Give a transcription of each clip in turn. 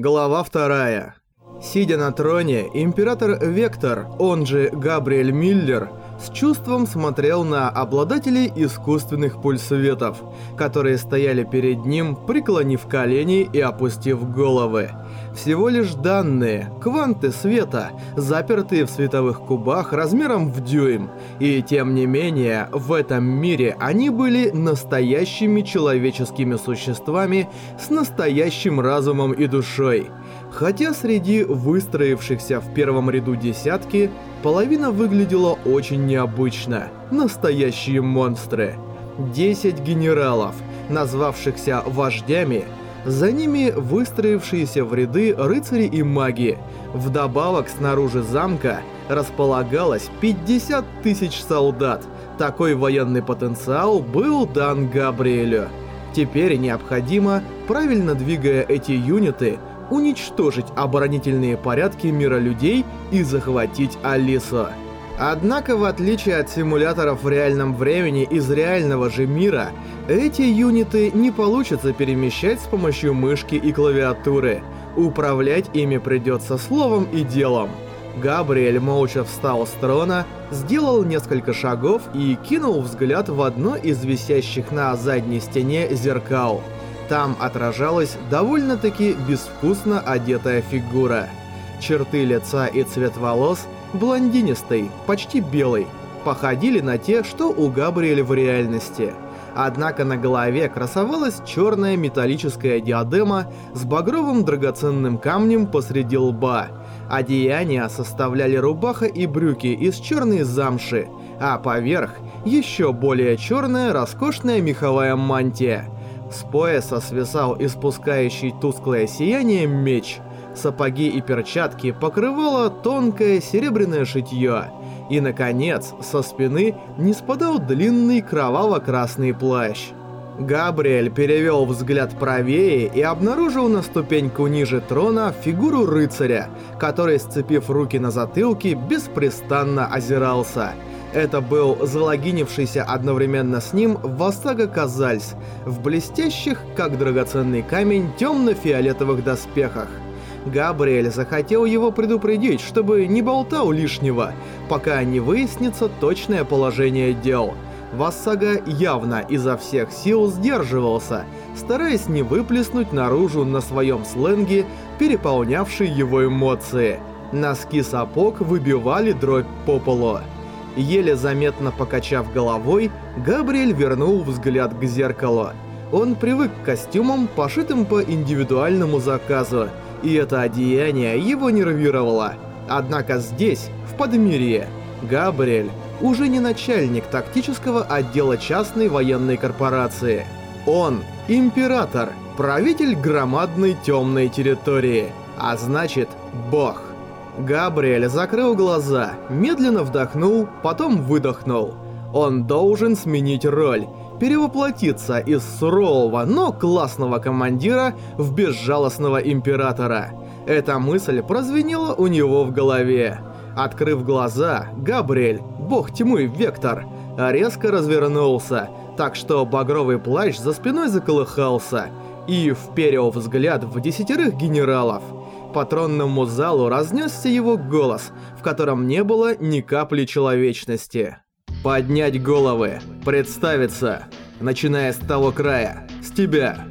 Глава вторая. Сидя на троне, император Вектор, он же Габриэль Миллер, с чувством смотрел на обладателей искусственных пульсветов, которые стояли перед ним, преклонив колени и опустив головы. Всего лишь данные, кванты света, запертые в световых кубах размером в дюйм. И тем не менее, в этом мире они были настоящими человеческими существами с настоящим разумом и душой. Хотя среди выстроившихся в первом ряду десятки, половина выглядела очень необычно. Настоящие монстры. Десять генералов, назвавшихся вождями – за ними выстроившиеся в ряды рыцари и маги. Вдобавок снаружи замка располагалось 50 тысяч солдат. Такой военный потенциал был дан Габриэлю. Теперь необходимо, правильно двигая эти юниты, уничтожить оборонительные порядки мира людей и захватить Алису. Однако, в отличие от симуляторов в реальном времени из реального же мира, эти юниты не получится перемещать с помощью мышки и клавиатуры. Управлять ими придется словом и делом. Габриэль молча встал с трона, сделал несколько шагов и кинул взгляд в одно из висящих на задней стене зеркал. Там отражалась довольно-таки безвкусно одетая фигура. Черты лица и цвет волос блондинистый, почти белый, походили на те, что у Габриэля в реальности – Однако на голове красовалась черная металлическая диадема с багровым драгоценным камнем посреди лба. Одеяния составляли рубаха и брюки из черной замши, а поверх еще более черная роскошная меховая мантия. С пояса свисал испускающий тусклое сияние меч. Сапоги и перчатки покрывало тонкое серебряное шитье. И, наконец, со спины не спадал длинный кроваво-красный плащ. Габриэль перевел взгляд правее и обнаружил на ступеньку ниже трона фигуру рыцаря, который, сцепив руки на затылке, беспрестанно озирался. Это был залогинившийся одновременно с ним Васага Казальс в блестящих, как драгоценный камень, темно-фиолетовых доспехах. Габриэль захотел его предупредить, чтобы не болтал лишнего, пока не выяснится точное положение дел. Вассага явно изо всех сил сдерживался, стараясь не выплеснуть наружу на своем сленге переполнявшие его эмоции. Носки сапог выбивали дробь по полу. Еле заметно покачав головой, Габриэль вернул взгляд к зеркалу. Он привык к костюмам, пошитым по индивидуальному заказу, и это одеяние его нервировало. Однако здесь, в Подмирье, Габриэль уже не начальник тактического отдела частной военной корпорации. Он – император, правитель громадной темной территории, а значит – бог. Габриэль закрыл глаза, медленно вдохнул, потом выдохнул. Он должен сменить роль – перевоплотиться из сурового, но классного командира в безжалостного императора. Эта мысль прозвенела у него в голове. Открыв глаза, Габриэль, бог тьмы Вектор, резко развернулся, так что багровый плащ за спиной заколыхался и вперил взгляд в десятерых генералов. По тронному залу разнесся его голос, в котором не было ни капли человечности. Поднять головы, представиться, начиная с того края, с тебя.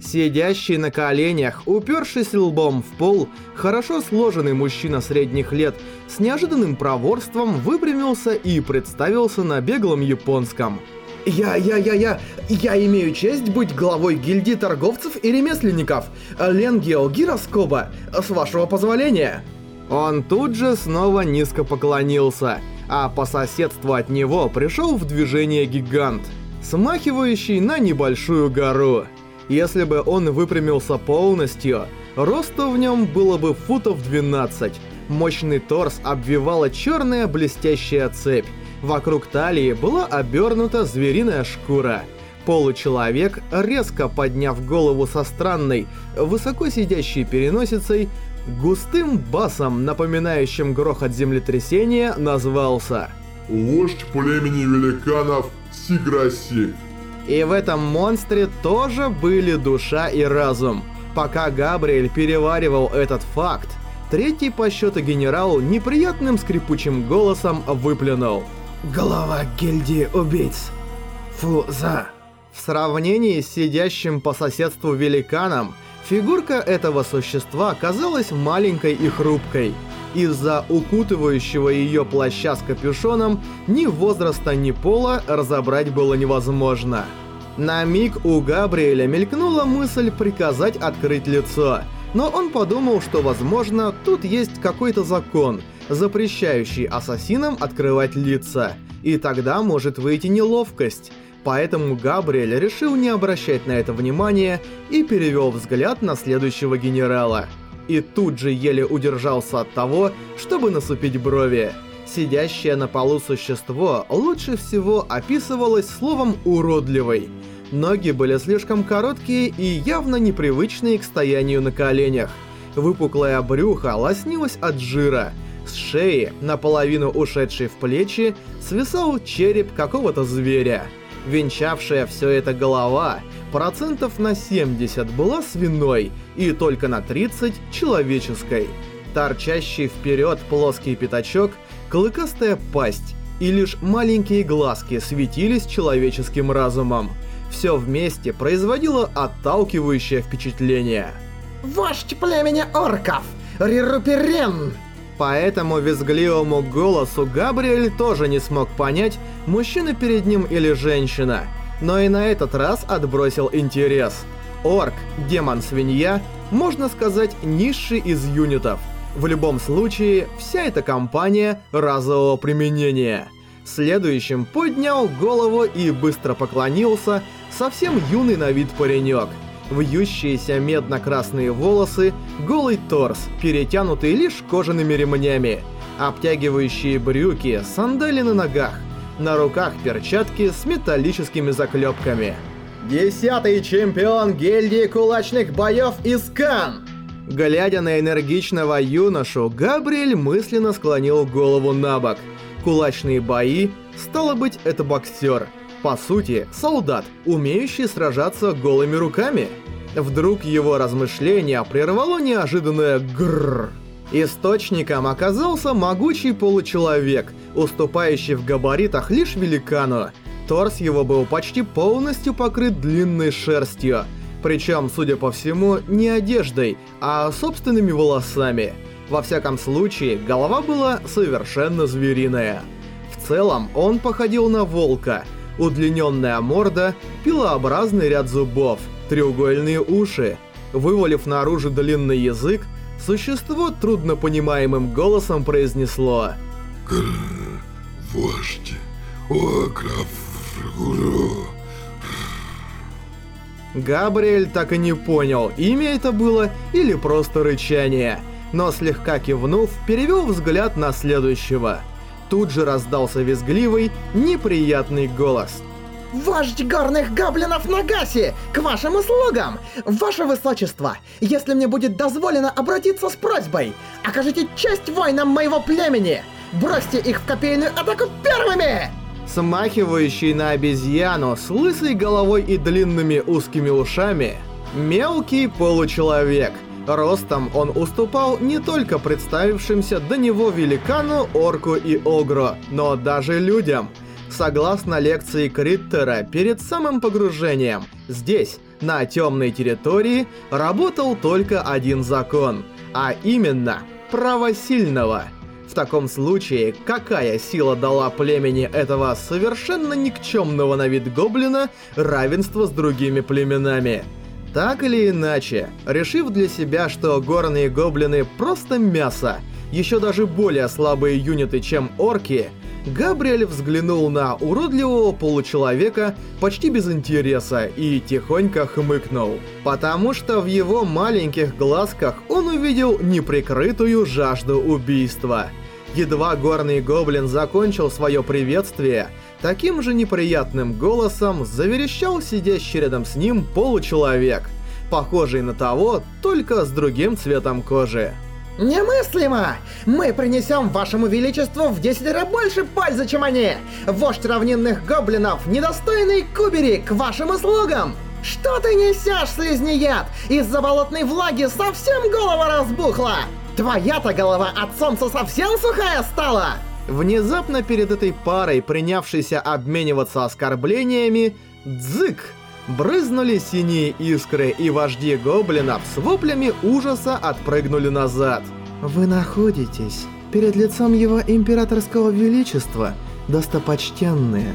Сидящий на коленях, упершись лбом в пол, хорошо сложенный мужчина средних лет с неожиданным проворством выпрямился и представился на беглом японском. Я, я, я, я, я имею честь быть главой гильдии торговцев и ремесленников, Ленгио Гироскоба, с вашего позволения. Он тут же снова низко поклонился – а по соседству от него пришел в движение гигант, смахивающий на небольшую гору. Если бы он выпрямился полностью, росту в нем было бы футов 12. Мощный торс обвивала черная блестящая цепь. Вокруг талии была обернута звериная шкура. Получеловек, резко подняв голову со странной, высоко сидящей переносицей, густым басом, напоминающим грохот землетрясения, назвался «Вождь племени великанов Сиграсик». И в этом монстре тоже были душа и разум. Пока Габриэль переваривал этот факт, третий по счету генерал неприятным скрипучим голосом выплюнул. Голова гильдии убийц. Фу-за. В сравнении с сидящим по соседству великаном, фигурка этого существа казалась маленькой и хрупкой. Из-за укутывающего ее плаща с капюшоном ни возраста, ни пола разобрать было невозможно. На миг у Габриэля мелькнула мысль приказать открыть лицо, но он подумал, что, возможно, тут есть какой-то закон, запрещающий ассасинам открывать лица, и тогда может выйти неловкость. Поэтому Габриэль решил не обращать на это внимания и перевел взгляд на следующего генерала. И тут же еле удержался от того, чтобы насупить брови. Сидящее на полу существо лучше всего описывалось словом «уродливый». Ноги были слишком короткие и явно непривычные к стоянию на коленях. Выпуклое брюхо лоснилось от жира. С шеи, наполовину ушедшей в плечи, свисал череп какого-то зверя. Венчавшая все это голова процентов на 70 была свиной и только на 30 человеческой. Торчащий вперед плоский пятачок, клыкастая пасть и лишь маленькие глазки светились человеческим разумом. Все вместе производило отталкивающее впечатление. Вождь племени орков! Рируперен! По этому визгливому голосу Габриэль тоже не смог понять, мужчина перед ним или женщина. Но и на этот раз отбросил интерес. Орк, демон-свинья, можно сказать, низший из юнитов. В любом случае, вся эта компания разового применения. Следующим поднял голову и быстро поклонился совсем юный на вид паренек – вьющиеся медно-красные волосы, голый торс, перетянутый лишь кожаными ремнями, обтягивающие брюки, сандали на ногах, на руках перчатки с металлическими заклепками. Десятый чемпион гильдии кулачных боев из Кан! Глядя на энергичного юношу, Габриэль мысленно склонил голову на бок. Кулачные бои, стало быть, это боксер. По сути, солдат, умеющий сражаться голыми руками. Вдруг его размышления прервало неожиданное «грррр». Источником оказался могучий получеловек, уступающий в габаритах лишь великану. Торс его был почти полностью покрыт длинной шерстью, причем, судя по всему, не одеждой, а собственными волосами. Во всяком случае, голова была совершенно звериная. В целом, он походил на волка. Удлиненная морда, пилообразный ряд зубов – треугольные уши. Вывалив наружу длинный язык, существо труднопонимаемым голосом произнесло Грррр, вождь, окров, Габриэль так и не понял, имя это было или просто рычание, но слегка кивнув, перевел взгляд на следующего. Тут же раздался визгливый, неприятный голос – Вождь горных гоблинов Нагаси! К вашим услугам! Ваше Высочество, если мне будет дозволено обратиться с просьбой, окажите честь воинам моего племени! Бросьте их в копейную атаку первыми! Смахивающий на обезьяну с лысой головой и длинными узкими ушами, мелкий получеловек. Ростом он уступал не только представившимся до него великану, орку и огру, но даже людям – Согласно лекции Криттера, перед самым погружением, здесь, на темной территории, работал только один закон, а именно право сильного. В таком случае, какая сила дала племени этого совершенно никчемного на вид гоблина равенство с другими племенами? Так или иначе, решив для себя, что горные гоблины просто мясо, еще даже более слабые юниты, чем орки, Габриэль взглянул на уродливого получеловека почти без интереса и тихонько хмыкнул. Потому что в его маленьких глазках он увидел неприкрытую жажду убийства. Едва горный гоблин закончил свое приветствие, таким же неприятным голосом заверещал сидящий рядом с ним получеловек, похожий на того, только с другим цветом кожи. Немыслимо! Мы принесем вашему величеству в 10 раз больше пользы, чем они! Вождь равнинных гоблинов, недостойный Кубери, к вашим услугам! Что ты несешь, слизнеед? Из-за болотной влаги совсем голова разбухла! Твоя-то голова от солнца совсем сухая стала? Внезапно перед этой парой, принявшейся обмениваться оскорблениями, дзык! Брызнули синие искры, и вожди гоблинов с воплями ужаса отпрыгнули назад. «Вы находитесь перед лицом его императорского величества, достопочтенные».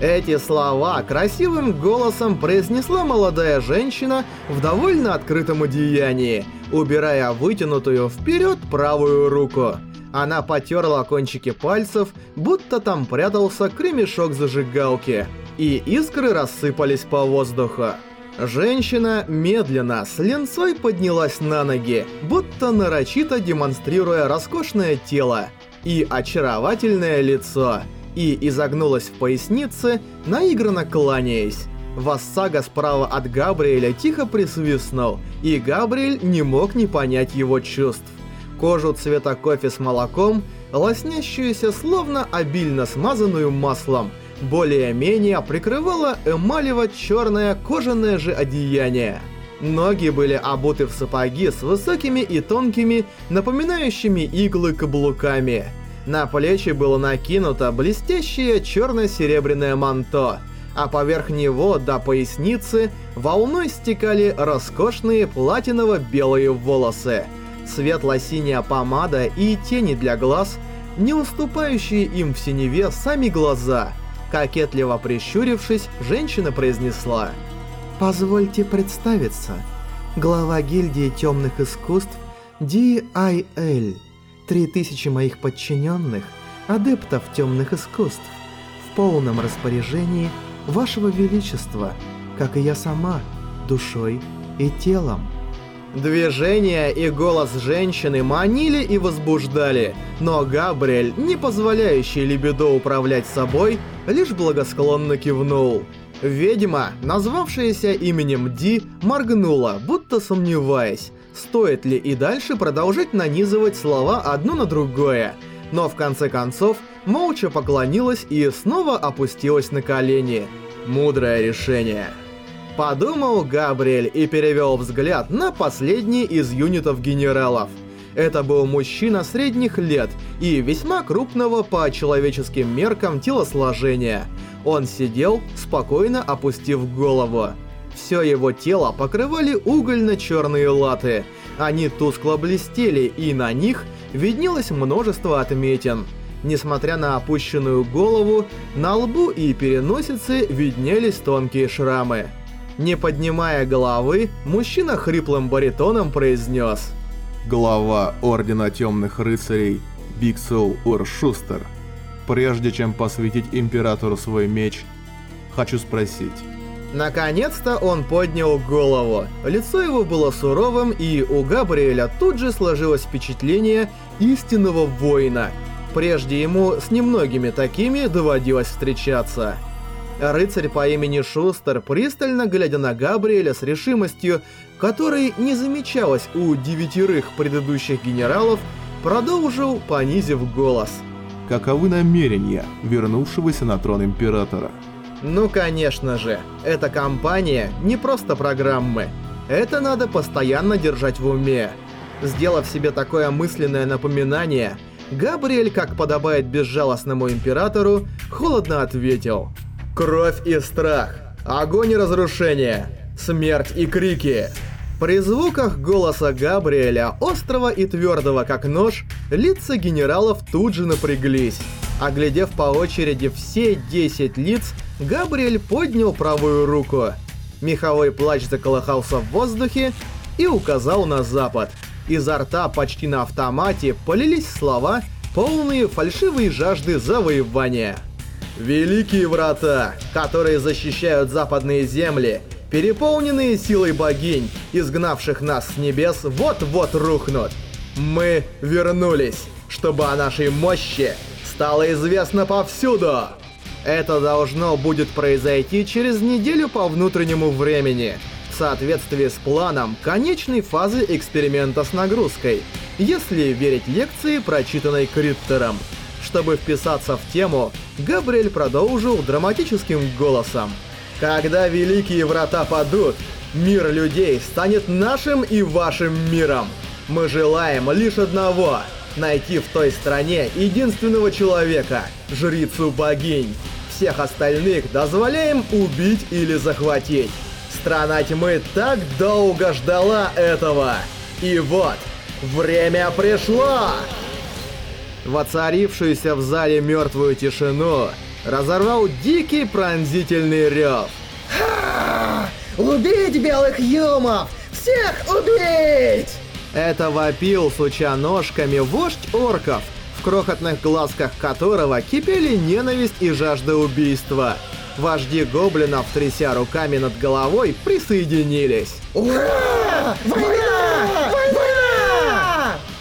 Эти слова красивым голосом произнесла молодая женщина в довольно открытом одеянии, убирая вытянутую вперед правую руку. Она потерла кончики пальцев, будто там прятался кремешок зажигалки, и искры рассыпались по воздуху. Женщина медленно с ленцой поднялась на ноги, будто нарочито демонстрируя роскошное тело и очаровательное лицо – и изогнулась в пояснице, наигранно кланяясь. Вассага справа от Габриэля тихо присвистнул, и Габриэль не мог не понять его чувств. Кожу цвета кофе с молоком, лоснящуюся словно обильно смазанную маслом, более-менее прикрывало эмалево-черное кожаное же одеяние. Ноги были обуты в сапоги с высокими и тонкими, напоминающими иглы каблуками – на плечи было накинуто блестящее черно-серебряное манто, а поверх него до поясницы волной стекали роскошные платиново-белые волосы, светло-синяя помада и тени для глаз, не уступающие им в синеве сами глаза. Кокетливо прищурившись, женщина произнесла «Позвольте представиться, глава гильдии темных искусств D.I.L. Три тысячи моих подчиненных, адептов темных искусств, в полном распоряжении Вашего Величества, как и я сама, душой и телом. Движение и голос женщины манили и возбуждали, но Габриэль, не позволяющий Лебедо управлять собой, лишь благосклонно кивнул. Ведьма, назвавшаяся именем Ди, моргнула, будто сомневаясь, стоит ли и дальше продолжать нанизывать слова одно на другое. Но в конце концов, молча поклонилась и снова опустилась на колени. Мудрое решение. Подумал Габриэль и перевел взгляд на последний из юнитов генералов. Это был мужчина средних лет и весьма крупного по человеческим меркам телосложения. Он сидел, спокойно опустив голову. Все его тело покрывали угольно-черные латы. Они тускло блестели, и на них виднелось множество отметин. Несмотря на опущенную голову, на лбу и переносице виднелись тонкие шрамы. Не поднимая головы, мужчина хриплым баритоном произнес Глава Ордена Темных Рыцарей Биксоу Уршустер. Прежде чем посвятить Императору свой меч, хочу спросить, Наконец-то он поднял голову. Лицо его было суровым, и у Габриэля тут же сложилось впечатление истинного воина. Прежде ему с немногими такими доводилось встречаться. Рыцарь по имени Шустер, пристально глядя на Габриэля с решимостью, которой не замечалось у девятерых предыдущих генералов, продолжил, понизив голос. «Каковы намерения вернувшегося на трон Императора?» Ну конечно же, эта компания не просто программы. Это надо постоянно держать в уме. Сделав себе такое мысленное напоминание, Габриэль, как подобает безжалостному императору, холодно ответил. «Кровь и страх, огонь и разрушение, смерть и крики». При звуках голоса Габриэля, острого и твердого как нож, лица генералов тут же напряглись. Оглядев по очереди все 10 лиц, Габриэль поднял правую руку. Меховой плащ заколыхался в воздухе и указал на запад. Изо рта почти на автомате полились слова, полные фальшивой жажды завоевания. «Великие врата, которые защищают западные земли, переполненные силой богинь, изгнавших нас с небес, вот-вот рухнут. Мы вернулись, чтобы о нашей мощи стало известно повсюду!» Это должно будет произойти через неделю по внутреннему времени, в соответствии с планом конечной фазы эксперимента с нагрузкой, если верить лекции, прочитанной Криптером. Чтобы вписаться в тему, Габриэль продолжил драматическим голосом. Когда Великие Врата падут, мир людей станет нашим и вашим миром. Мы желаем лишь одного — найти в той стране единственного человека, жрицу богинь. Всех остальных дозволяем убить или захватить. Страна тьмы так долго ждала этого. И вот, время пришло! Воцарившуюся в зале мертвую тишину разорвал дикий пронзительный рев. Ха! Убить белых юмов! Всех убить! Это вопил, суча ножками, вождь орков, в крохотных глазках которого кипели ненависть и жажда убийства. Вожди гоблинов, тряся руками над головой, присоединились. Ура! Война!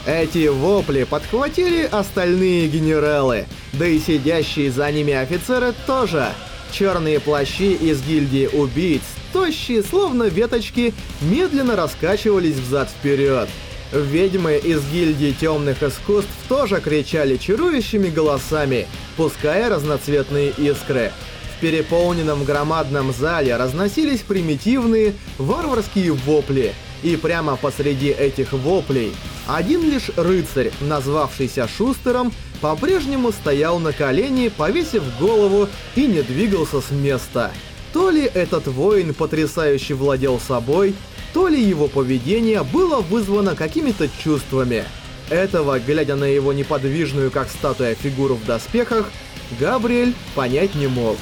Эти вопли подхватили остальные генералы, да и сидящие за ними офицеры тоже. Черные плащи из гильдии убийц, тощие, словно веточки, медленно раскачивались взад-вперед. Ведьмы из гильдии темных искусств тоже кричали чарующими голосами, пуская разноцветные искры. В переполненном громадном зале разносились примитивные, варварские вопли, и прямо посреди этих воплей один лишь рыцарь, назвавшийся Шустером, по-прежнему стоял на колени, повесив голову и не двигался с места. То ли этот воин потрясающе владел собой, то ли его поведение было вызвано какими-то чувствами. Этого, глядя на его неподвижную как статуя фигуру в доспехах, Габриэль понять не мог.